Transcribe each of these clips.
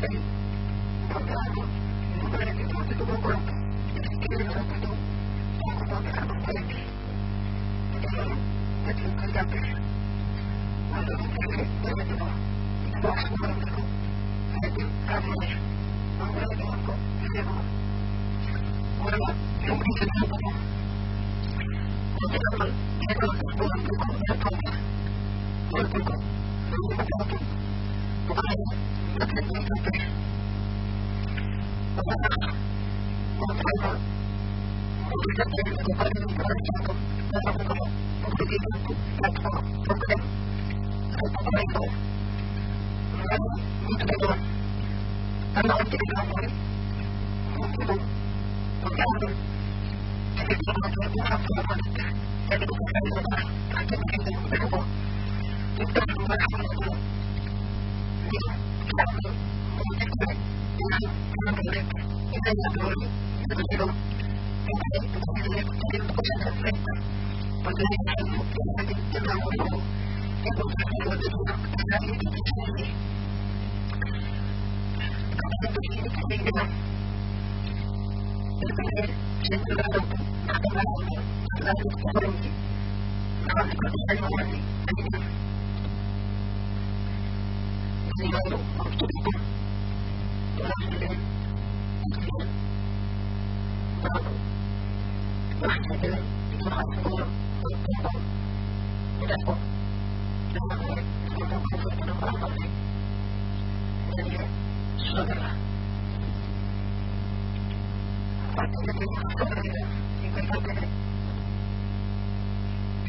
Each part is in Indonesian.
open contrato,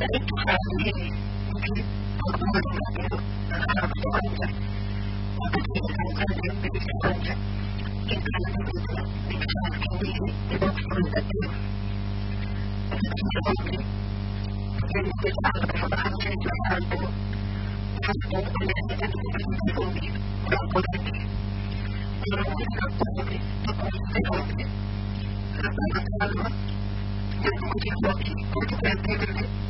بقيت خارجي ممكن أقول أنا بتوجه وكثير من هذه بتتوجه إن كان بإنسان كبير بمقصود الدين وكثير ممكن من يتعرض طبعا في جهاله حتى الذي أدرك بدوني وقدرتي ولم يستطيع تكون سببي لما كان يمكن أن يكون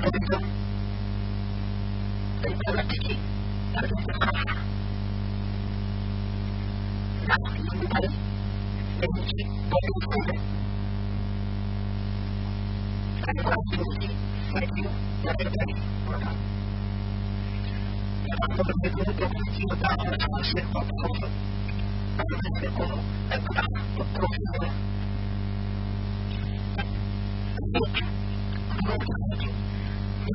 بالنسبة بالنسبة تجي بالنسبة خاصة نعم بالنسبة بالنسبة بالنسبة فالنسبة بالنسبة تجي بالنسبة خاصة فالنسبة بالنسبة تجي بالنسبة خاصة فالنسبة بالنسبة تجي بالنسبة خاصة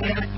Thank you.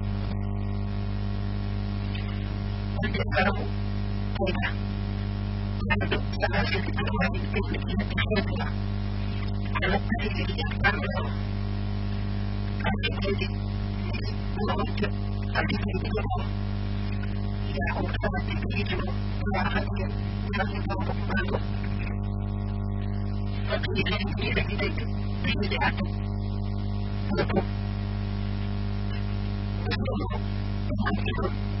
ذكره طيبة لابد ثلاثة أنواع كلية حرة على التأييد الأمر التأييد الموت التأييد الروح يعود على التأييد وعلى التأييد الرحمن فقيل إني أجدك بدعة لكم وسلام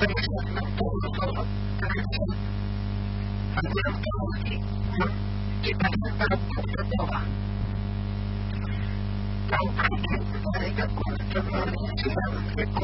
但是我们不能做错，但是不能放弃，也不能犯错，错的话，就只有在日光中迷失自我，结果。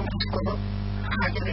Tomskoro Hajere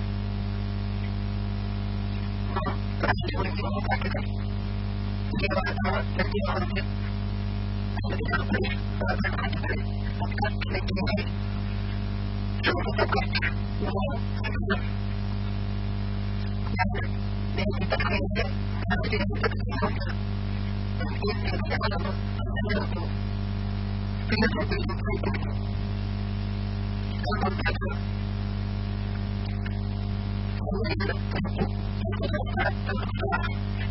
taking on this taking on this rather than considering what God can do with it. So it's a good more success. And then we can create the family of the people and give them the honor and the honor to feel that they can create it. And on that one, we will be able to do the best of our lives.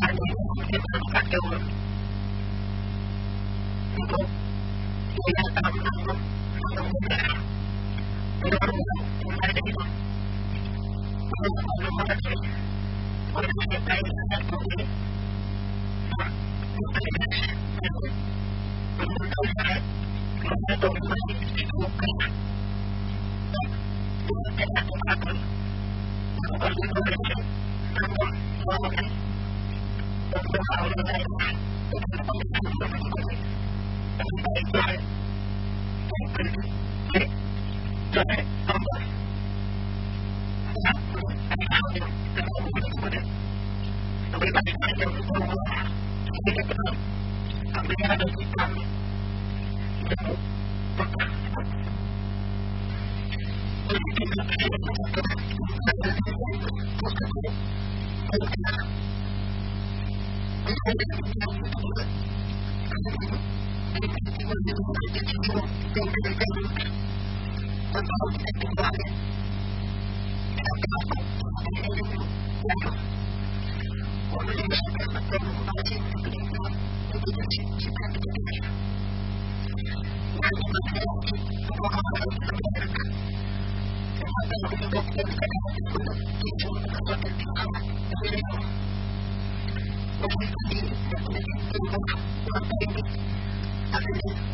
Gracias. でも混じってくれた時々時間が出てくる何でも早起きご飯を作れるか本当に僕が作るから僕の基準を育ててから食べるのは本当に僕の基準が本当に溢れる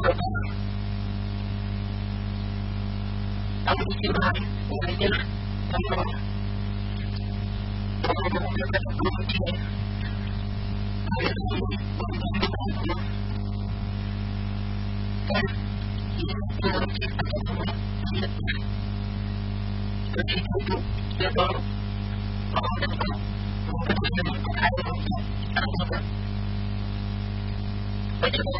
Kalau istilah, mungkin kalau kalau menggunakan kunci, Thank you.